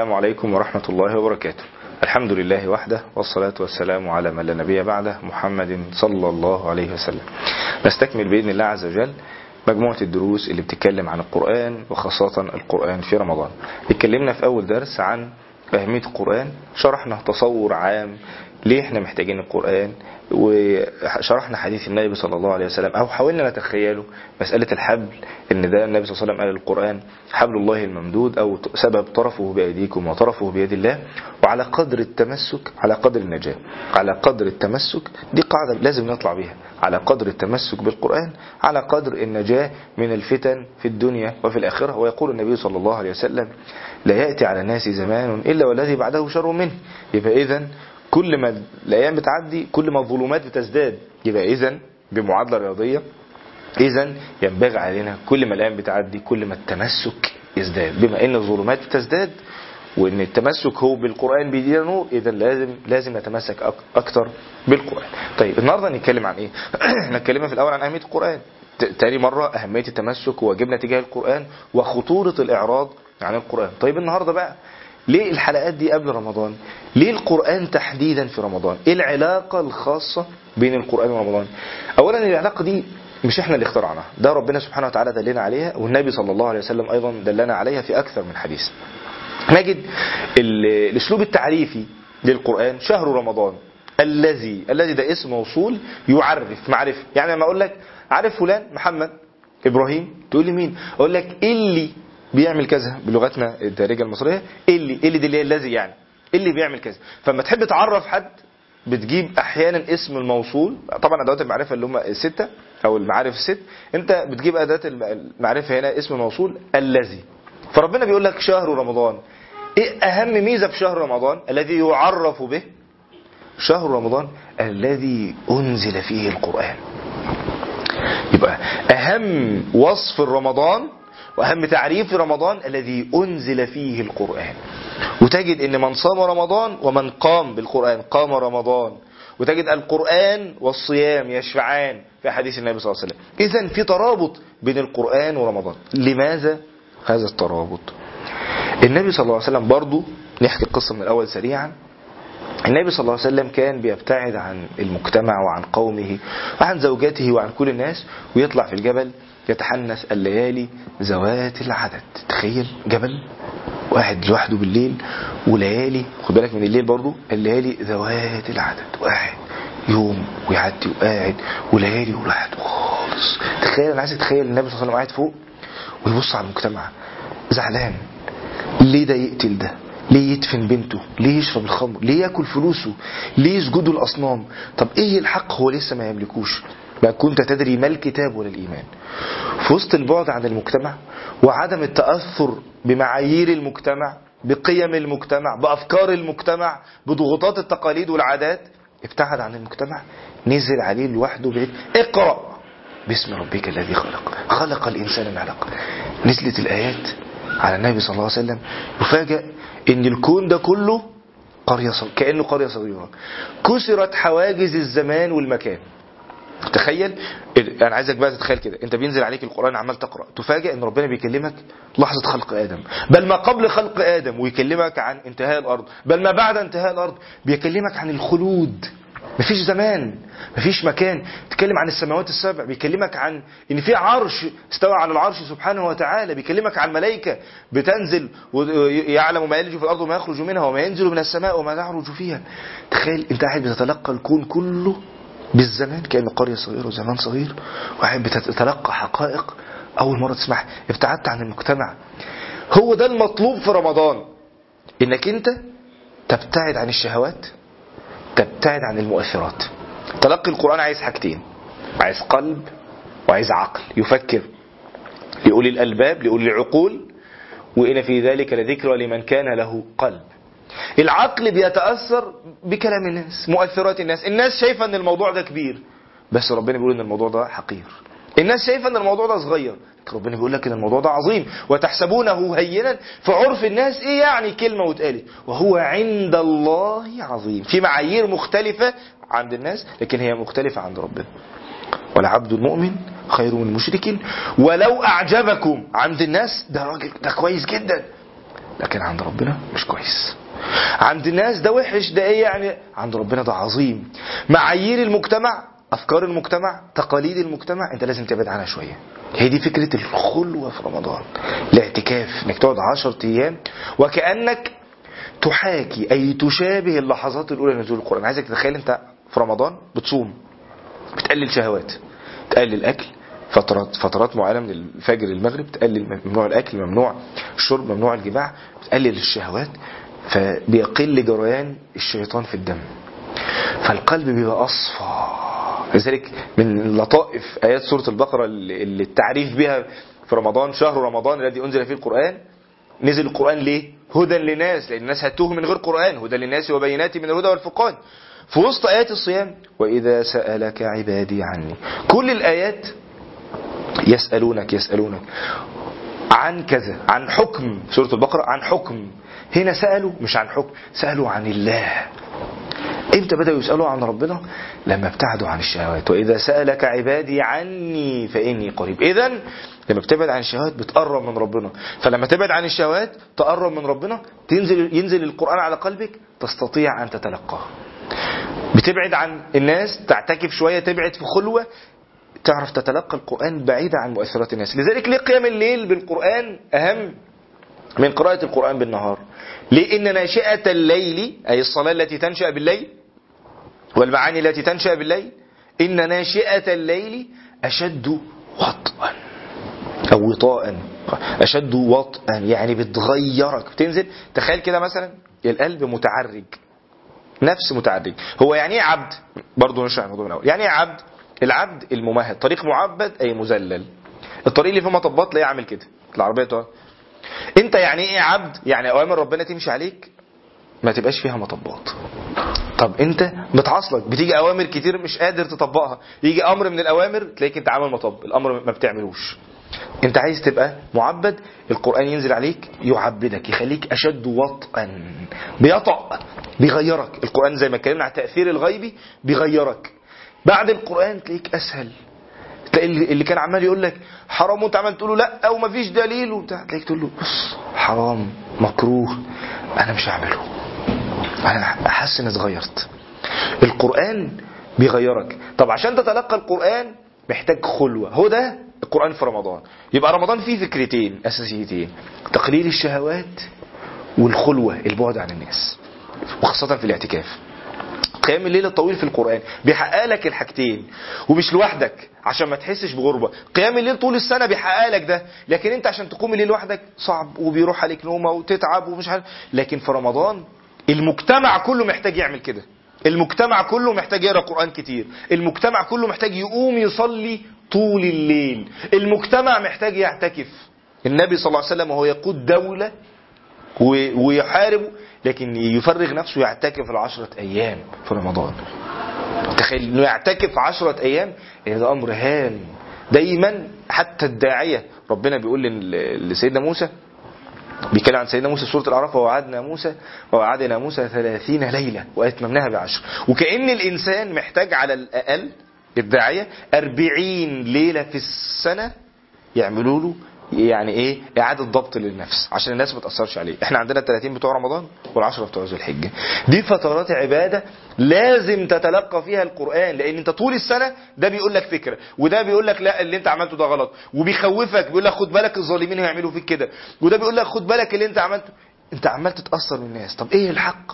السلام عليكم ورحمة الله وبركاته. الحمد لله وحده والصلاة والسلام على من لا نبي بعده محمد صلى الله عليه وسلم. نستكمل بإذن الله عز وجل مجموعة الدروس اللي بتتكلم عن القرآن وخاصة القرآن في رمضان. اتكلمنا في أول درس عن أهمية القرآن شرحنا تصور عام ليه إحنا محتاجين القرآن؟ وشرحنا حديث النبي صلى الله عليه وسلم أو حاولنا نتخيله مسألة الحبل إن ده النبي صلى الله عليه وسلم قال القرآن حبل الله الممدود أو سبب طرفه بأيديكم وطرفه بيد الله وعلى قدر التمسك على قدر النجاة على قدر التمسك دي قاعدة لازم نطلع بيها على قدر التمسك بالقرآن على قدر النجاة من الفتن في الدنيا وفي الآخرة. ويقول النبي صلى الله عليه وسلم لا يأتي على الناس زمان إلا والذي بعده شر منه. يبقى إذن كل ما الأيام بتعدي كل ما الظلمات بتزداد. يبقى اذا بمعادلة رياضية اذا ينبغي علينا كل ما الأيام بتعدي كل ما التمسك يزداد. بما إن الظلمات بتزداد وإن التمسك هو بالقرآن بيدينا نور اذا لازم لازم نتمسك أكتر بالقرآن. طيب النهارده هنتكلم عن إيه؟ إحنا اتكلمنا في الأول عن أهمية القرآن. تاني مرة أهمية التمسك وواجبنا تجاه القرآن وخطورة الإعراض عن القرآن. طيب النهاردة بقى ليه الحلقات دي قبل رمضان؟ ليه القرآن تحديدا في رمضان؟ إيه العلاقة الخاصة بين القرآن ورمضان؟ اولا العلاقة دي مش إحنا اللي اخترعناها ده ربنا سبحانه وتعالى دلنا عليها والنبي صلى الله عليه وسلم أيضا دلنا عليها في أكثر من حديث. نجد الأسلوب التعريفي للقرآن شهر رمضان الذي الذي ده اسم موصول يعرف معرفة. يعني لما أقول لك عارف فلان محمد إبراهيم؟ تقول لي مين؟ أقول لك اللي بيعمل كذا بلغتنا الدارجه المصرية. اللي اللي دي اللي هي الذي يعني؟ اللي بيعمل كذا؟ فلما تحب تعرف حد بتجيب أحيانا اسم الموصول. طبعا أدوات المعرفة اللي هم الستة أو المعارف الست. أنت بتجيب اداه المعرفة هنا اسم موصول الذي. فربنا بيقول لك شهر رمضان. إيه أهم ميزة في شهر رمضان؟ الذي يعرف به. شهر رمضان الذي أنزل فيه القرآن. يبقى أهم وصف رمضان وأهم تعريف رمضان الذي أنزل فيه القرآن. وتجد إن من صام رمضان ومن قام بالقرآن قام رمضان. وتجد القرآن والصيام يشفعان في حديث النبي صلى الله عليه وسلم. اذا في ترابط بين القرآن ورمضان. لماذا هذا الترابط؟ النبي صلى الله عليه وسلم برضو نحكي القصة من الأول سريعا. النبي صلى الله عليه وسلم كان بيبتعد عن المجتمع وعن قومه وعن زوجاته وعن كل الناس ويطلع في الجبل يتحنث الليالي ذوات العدد. تخيل جبل واحد لوحده بالليل وليالي خد بالك من الليل برضو الليالي ذوات العدد. واحد يوم ويعدي وقاعد وليالي ولوحده خالص. تخيل أنا عايزك تتخيل النبي صلى الله عليه وسلم قاعد فوق ويبص على المجتمع زعلان. ليه ده يقتل ده؟ ليه يدفن بنته؟ ليه يشرب الخمر؟ ليه ياكل فلوسه؟ ليه يسجدوا الأصنام؟ طب إيه الحق هو لسه ما يملكوش؟ ما كنت تدري ما الكتاب ولا الإيمان في وسط البعد عن المجتمع وعدم التأثر بمعايير المجتمع بقيم المجتمع بأفكار المجتمع بضغوطات التقاليد والعادات ابتعد عن المجتمع. نزل عليه لوحده بعيد اقرأ باسم ربك الذي خلق. خلق الإنسان من علق نزلت الآيات على النبي صلى الله عليه وسلم. يفاجأ إن الكون ده كله قرية كأنه قرية صغيرة. كسرت حواجز الزمان والمكان. تخيل؟ أنا عايزك بقى تتخيل كده. أنت بينزل عليك القرآن عمال تقرأ تفاجئ إن ربنا بيكلمك لحظة خلق آدم. بل ما قبل خلق آدم ويكلمك عن انتهاء الأرض بل ما بعد انتهاء الأرض بيكلمك عن الخلود. مفيش زمان مفيش مكان. بيتكلم عن السماوات السبع بيكلمك عن إن في عرش استوى على العرش سبحانه وتعالى. بيكلمك عن ملائكة بتنزل ويعلم ما يلج في الأرض وما يخرج منها وما ينزل من السماء وما يعرج فيها. تخيل أنت قاعد بتتلقى الكون كله بالزمان كأن قرية صغيرة وزمان صغير واحد بتتلقى حقائق. أول مرة تسمعها ابتعدت عن المجتمع. هو ده المطلوب في رمضان. إنك أنت تبتعد عن الشهوات تبتعد عن المؤثرات. تلقي القرآن عايز حاجتين عايز قلب وعايز عقل. يفكر لأولي الألباب لأولي العقول وإن في ذلك لذكرى لمن كان له قلب. العقل بيتأثر بكلام الناس مؤثرات الناس. الناس شايفة إن الموضوع ده كبير بس ربنا بيقول إن الموضوع ده حقير. الناس شايفة إن الموضوع ده صغير ربنا بيقول لك إن الموضوع ده عظيم. وتحسبونه هينا في عرف الناس إيه يعني كلمة واتقالت. وهو عند الله عظيم. في معايير مختلفة عند الناس لكن هي مختلفة عند ربنا. والعبد المؤمن خير من مشرك. ولو أعجبكم عند الناس ده راجل ده كويس جدا. لكن عند ربنا مش كويس. عند الناس ده وحش ده إيه يعني؟ عند ربنا ده عظيم. معايير المجتمع أفكار المجتمع تقاليد المجتمع أنت لازم تبعد عنها شوية. هي دي فكرة الخلوة في رمضان. الاعتكاف إنك تقعد 10 أيام وكأنك تحاكي أي تشابه اللحظات الأولى لنزول القرآن. عايزك تتخيل أنت في رمضان بتصوم بتقلل شهوات تقلل أكل فترات فترات معينة من الفجر للمغرب تقلل ممنوع الأكل ممنوع الشرب ممنوع الجماع بتقلل الشهوات. فبيقل جريان الشيطان في الدم. فالقلب بيبقى أصفى. لذلك من لطائف آيات سورة البقرة اللي التعريف بها في رمضان شهر رمضان الذي أنزل فيه القرآن نزل القرآن ليه؟ هدى للناس لأن الناس هتوه من غير قرآن. هدى للناس وبينات من الهدى والفرقان. في وسط آيات الصيام وإذا سألك عبادي عني. كل الآيات يسألونك يسألونك. عن كذا عن حكم. سورة البقرة عن حكم. هنا سألوا مش عن حكم سألوا عن الله. إمتى بدأوا يسألوا عن ربنا؟ لما ابتعدوا عن الشهوات. وإذا سألك عبادي عني فإني قريب. إذا لما بتبعد عن الشهوات بتقرب من ربنا. فلما تبعد عن الشهوات تقرب من ربنا تنزل ينزل القرآن على قلبك تستطيع أن تتلقاه. بتبعد عن الناس تعتكف شوية تبعد في خلوة تعرف تتلقى القرآن بعيدا عن مؤثرات الناس. لذلك ليه قيام الليل بالقرآن أهم من قراءة القرآن بالنهار؟ لأن ناشئة الليل أي الصلاة التي تنشأ بالليل والمعاني التي تنشأ بالليل إن ناشئة الليل أشد وطئا أو وطاء. أشد وطئا يعني بتغيرك. بتنزل تخيل كده مثلا القلب متعرج. نفس متعرج. هو يعني إيه عبد؟ برضه نشرح الموضوع من الأول. يعني إيه عبد؟ العبد الممهد. طريق معبد أي مذلل الطريق اللي فيه مطبات تلاقيه عامل كده. العربية تقعد. أنت يعني إيه عبد؟ يعني أوامر ربنا تمشي عليك؟ ما تبقاش فيها مطبات طب أنت بتعصلك. بتيجي أوامر كتير مش قادر تطبقها. يجي أمر من الأوامر تلاقيك أنت عامل مطب. الأمر ما بتعملوش. أنت عايز تبقى معبد؟ القرآن ينزل عليك يعبدك يخليك أشد وطئا. بيطأ بيغيرك. القرآن زي ما اتكلمنا على التاثير الغيبي بيغيرك. بعد القرآن تلاقيك أسهل. تلاقي اللي كان عمال يقول لك حرام وانت عمال تقول له لا أو مفيش دليل وبتاع. تلاقيك تقول له بص حرام مكروه أنا مش هعمله. أنا حاسس إني اتغيرت. القرآن بيغيرك. طب عشان تتلقى القرآن محتاج خلوة. هو ده القرآن في رمضان. يبقى رمضان فيه فكرتين أساسيتين. تقليل الشهوات والخلوة البعد عن الناس. وخاصة في الاعتكاف. قيام الليل الطويل في القرآن بيحقق لك الحاجتين ومش لوحدك عشان ما تحسش بغربة. قيام الليل طول السنة بيحقق لك ده لكن انت عشان تقوم الليل لوحدك صعب وبيروح عليك نومة وتتعب ومش عارف. لكن في رمضان المجتمع كله محتاج يعمل كده. المجتمع كله محتاج يقرأ قرآن كتير. المجتمع كله محتاج يقوم يصلي طول الليل. المجتمع محتاج يعتكف. النبي صلى الله عليه وسلم وهو يقود دولة ويحارب لكن يفرغ نفسه يعتكف العشرة أيام في رمضان. تخيل إنه يعتكف عشرة أيام ده أمر هام. دايما حتى الداعية ربنا بيقول لسيدنا موسى بيتكلم عن سيدنا موسى في سورة الأعراف ووعدنا موسى ووعدنا موسى ثلاثين ليلة وأتممناها بعشر. وكأن الإنسان محتاج على الأقل الداعية أربعين ليلة في السنة يعملوا له يعني إيه؟ إعادة ضبط للنفس. عشان الناس ما تأثرش عليه. إحنا عندنا ال 30 بتوع رمضان وال10 بتوع ذو الحجة. دي فترات عبادة لازم تتلقى فيها القرآن لأن أنت طول السنة ده بيقول لك فكرة وده بيقول لك لا اللي أنت عملته ده غلط وبيخوفك بيقول لك خد بالك الظالمين هيعملوا فيك كده وده بيقول لك خد بالك اللي أنت عملته. أنت عمال تتأثر من الناس. طب إيه الحق؟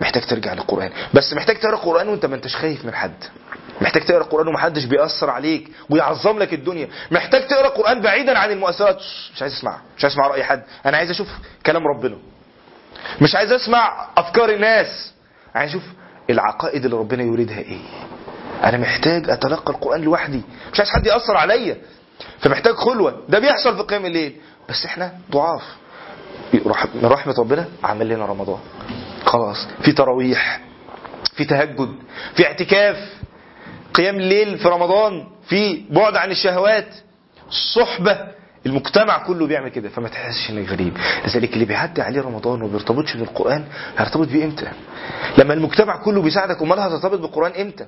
محتاج ترجع للقرآن. بس محتاج تقرأ القران وأنت ما أنتش خايف من حد. محتاج تقرأ القرآن ومحدش بيأثر عليك ويعظم لك الدنيا. محتاج تقرأ القرآن بعيدا عن المؤثرات. مش عايز أسمع. مش عايز أسمع رأي حد. أنا عايز أشوف كلام ربنا. مش عايز أسمع أفكار الناس. عايز أشوف العقائد اللي ربنا يريدها إيه. أنا محتاج أتلقى القرآن لوحدي. مش عايز حد يأثر عليا. فمحتاج خلوة. ده بيحصل في قيام الليل. بس إحنا ضعاف. من رحمة ربنا عمل لنا رمضان. خلاص. في تراويح. في تهجد. في اعتكاف. قيام الليل في رمضان في بعد عن الشهوات الصحبة المجتمع كله بيعمل كده. فما تحسش إنك غريب. لذلك اللي بيعدي عليه رمضان وما بيرتبطش بالقرآن هيرتبط بيه إمتى؟ لما المجتمع كله بيساعدك أمال هترتبط بالقرآن إمتى؟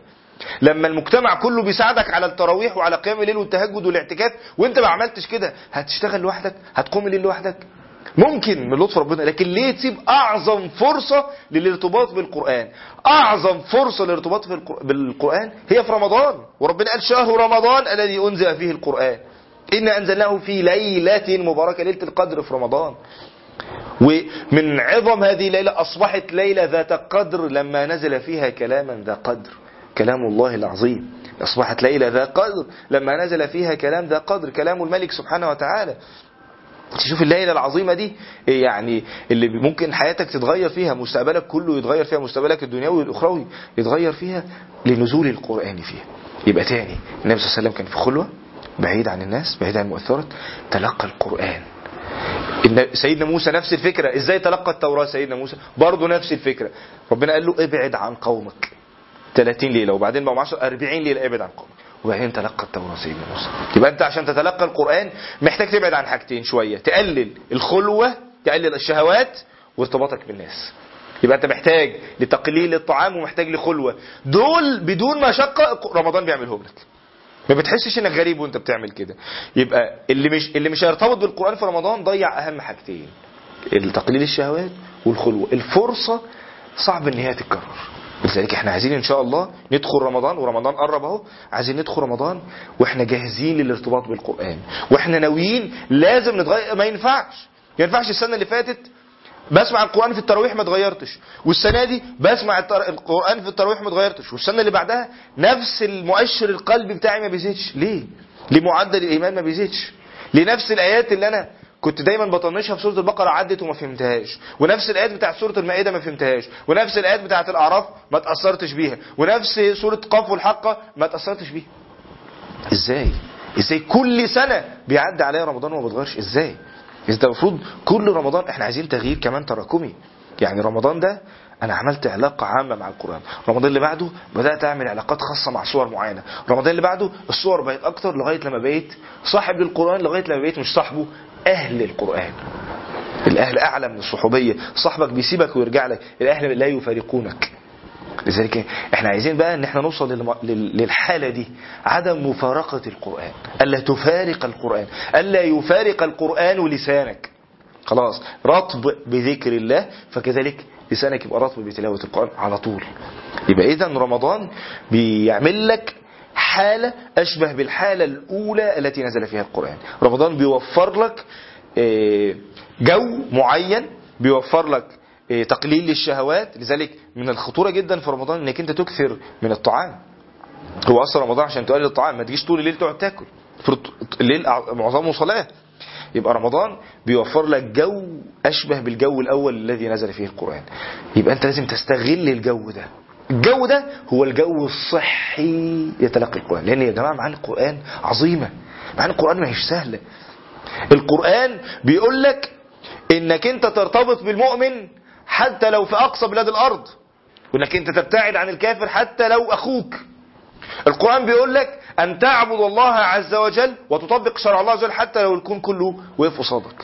لما المجتمع كله بيساعدك على التراويح وعلى قيام الليل والتهجد والاعتكاف وأنت ما عملتش كده هتشتغل لوحدك؟ هتقوم الليل لوحدك؟ ممكن من لطف ربنا لكن ليه تسيب أعظم فرصة للارتباط بالقرآن؟ أعظم فرصة للارتباط بالقرآن هي في رمضان. وربنا قال شهر رمضان الذي أنزل فيه القرآن. إنا أنزلناه في ليلة مباركة ليلة القدر في رمضان. ومن عظم هذه الليلة أصبحت ليلة ذات قدر لما نزل فيها كلاما ذا قدر. كلام الله العظيم. أصبحت ليلة ذا قدر لما نزل فيها كلام ذا قدر. كلام الملك سبحانه وتعالى. تشوف الليلة العظيمة دي إيه يعني اللي ممكن حياتك تتغير فيها مستقبلك كله يتغير فيها مستقبلك الدنيوي والأخروي يتغير فيها لنزول القرآن فيها. يبقى تاني النبي صلى الله عليه وسلم كان في خلوة بعيد عن الناس بعيد عن المؤثرات تلقى القرآن. إن سيدنا موسى نفس الفكرة إزاي تلقى التوراة سيدنا موسى؟ برضه نفس الفكرة. ربنا قال له ابعد عن قومك. 30 ليلة وبعدين بقوا 10 40 ليلة ابعد عن قومك. وبعدين تلقى التوراة سيدنا موسى. يبقى انت عشان تتلقى القرآن محتاج تبعد عن حاجتين شوية. تقلل الخلوة تقلل الشهوات وارتباطك بالناس. يبقى انت محتاج لتقليل الطعام ومحتاج لخلوة. دول بدون مشقة رمضان بيعملهم لك ما بتحسش انك غريب وانت بتعمل كده. يبقى اللي مش اللي مش هيرتبط بالقرآن في رمضان ضيع أهم حاجتين. تقليل الشهوات والخلوة. الفرصة صعب إن هي تتكرر. لذلك إحنا عايزين إن شاء الله ندخل رمضان ورمضان قرب أهو عايزين ندخل رمضان وإحنا جاهزين للارتباط بالقرآن. وإحنا ناويين لازم نتغير ما ينفعش. ما ينفعش السنة اللي فاتت بسمع القرآن في التراويح ما اتغيرتش. والسنة دي بسمع التر... القرآن في التراويح ما اتغيرتش. والسنة اللي بعدها نفس المؤشر القلبي بتاعي ما بيزيدش. ليه؟ ليه معدل الإيمان ما بيزيدش. لنفس الآيات اللي أنا كنت دايما بطنشها في سورة البقرة عدت وما فهمتهاش. ونفس الآيات بتاعت سورة المائدة ما فهمتهاش. ونفس الآيات بتاعت الأعراف ما تأثرتش بيها. ونفس سورة قاف والحقة ما تأثرتش بيها. إزاي؟ إزاي كل سنة بيعدي عليا رمضان وما بتغيرش؟ إزاي؟ ده المفروض كل رمضان إحنا عايزين تغيير كمان تراكمي. يعني رمضان ده أنا عملت علاقة عامة مع القرآن. رمضان اللي بعده بدأت أعمل علاقات خاصة مع صور معينة. رمضان اللي بعده الصور بقت أكتر لغاية لما بقيت صاحب للقرآن لغاية لما بقيت مش صاحبه. أهل القرآن. الأهل اعلى من الصحوبية. صاحبك بيسيبك ويرجع لك. الأهل لا يفارقونك. لذلك إحنا عايزين بقى إن إحنا نوصل للحالة دي. عدم مفارقة القرآن. ألا تفارق القرآن. ألا يفارق القرآن لسانك. خلاص. رطب بذكر الله فكذلك لسانك يبقى رطب بتلاوة القرآن على طول. يبقى اذا رمضان بيعمل لك حالة أشبه بالحالة الأولى التي نزل فيها القرآن. رمضان بيوفر لك آه، جو معين بيوفر لك آه، تقليل للشهوات. لذلك من الخطورة جدا في رمضان إنك أنت تكثر من الطعام. هو أصلا رمضان عشان تقلل الطعام ما تجيش طول الليل تقعد تاكل. الليل معظمه صلاة. يبقى رمضان بيوفر لك جو أشبه بالجو الأول الذي نزل فيه القرآن. يبقى أنت لازم تستغل الجو ده. الجو ده هو الجو الصحي يتلقي القرآن لأن يا جماعة معاني القرآن عظيمة. معاني القرآن ما هيش سهلة. القرآن بيقول لك إنك أنت ترتبط بالمؤمن حتى لو في أقصى بلاد الأرض وإنك أنت تبتعد عن الكافر حتى لو أخوك. القرآن بيقول لك أن تعبد الله عز وجل وتطبق شرع الله عز وجل حتى لو الكون كله وقف قصادك.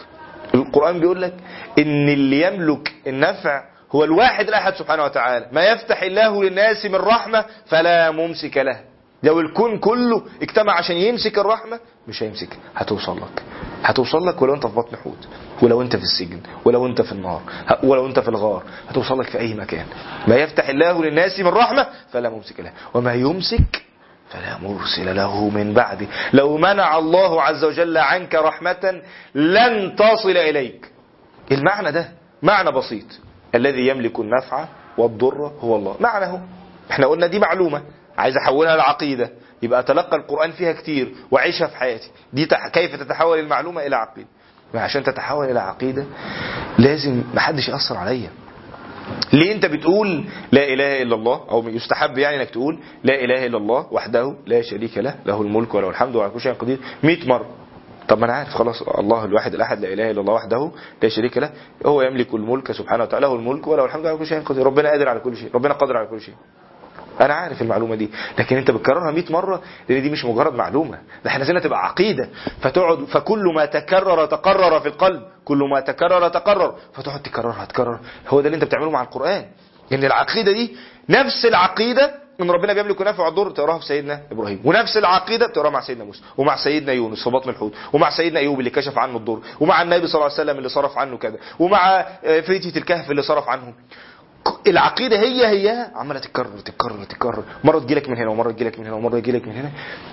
القرآن بيقول لك إن اللي يملك النفع هو الواحد الأحد سبحانه وتعالى. ما يفتح الله للناس من رحمة فلا ممسك له. لو الكون كله اجتمع عشان يمسك الرحمة مش هيمسك. هتوصل لك. هتوصل لك ولو أنت في بطن حوت ولو أنت في السجن ولو أنت في النار ولو أنت في الغار هتوصل لك في أي مكان. ما يفتح الله للناس من رحمة فلا ممسك له. وما يمسك فلا مرسل له من بعده. لو منع الله عز وجل عنك رحمة لن تصل إليك. المعنى ده معنى بسيط. الذي يملك النفع والضر هو الله. معنى إحنا قلنا دي معلومة عايز أحولها لعقيدة. يبقى أتلقى القرآن فيها كتير وعيشها في حياتي. دي كيف تتحول المعلومة إلى عقيدة؟ عشان تتحول إلى عقيدة لازم محدش يأثر عليا. ليه أنت بتقول لا إله إلا الله؟ أو يستحب يعني إنك تقول لا إله إلا الله وحده لا شريك له له الملك وله الحمد وعلى كل شيء قدير 100 مرة. طب ما أنا عارف خلاص الله الواحد الأحد لا إله إلا الله وحده لا شريك له هو يملك الملك سبحانه وتعالى له الملك وله الحمد وعلى كل شيء قدير ربنا قادر على كل شيء ربنا قادر على كل شيء. أنا عارف المعلومة دي لكن أنت بتكررها 100 مرة لأن دي مش مجرد معلومة ده إحنا عايزينها تبقى عقيدة. فتقعد فكل ما تكرر تقرر في القلب كل ما تكرر تقرر فتقعد تكررها تكرر. هو ده اللي أنت بتعمله مع القرآن. ان العقيدة دي نفس العقيدة ان ربنا جاب لي كنافه وعطور تقراها في سيدنا إبراهيم. ونفس العقيدة بتقراها مع سيدنا موسى ومع سيدنا يونس في بطن الحوت ومع سيدنا أيوب اللي كشف عنه الضر ومع النبي صلى الله عليه وسلم اللي صرف عنه كذا ومع آه، فتيه الكهف اللي صرف عنهم. العقيدة هي هي عمالة تتكرر تتكرر تتكرر. مرة تجيلك من هنا ومرة تجيلك من هنا ومرة تجيلك من هنا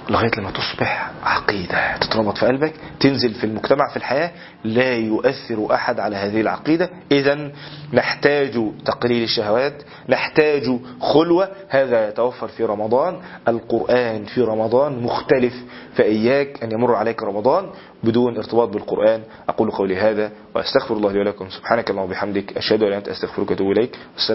لغاية لما تصبح عقيدة تتربط في قلبك تنزل في المجتمع في الحياة. لا يؤثر أحد على هذه العقيدة. إذا نحتاج تقليل الشهوات نحتاج خلوة. هذا يتوفر في رمضان. القرآن في رمضان مختلف فإياك أن يمر عليك رمضان بدون ارتباط بالقرآن. أقول قولي هذا وأستغفر الله لي ولكم. سبحانك اللهم وبحمدك أشهد أن لا إله إلا أنت أستغفرك وأتوب إليك.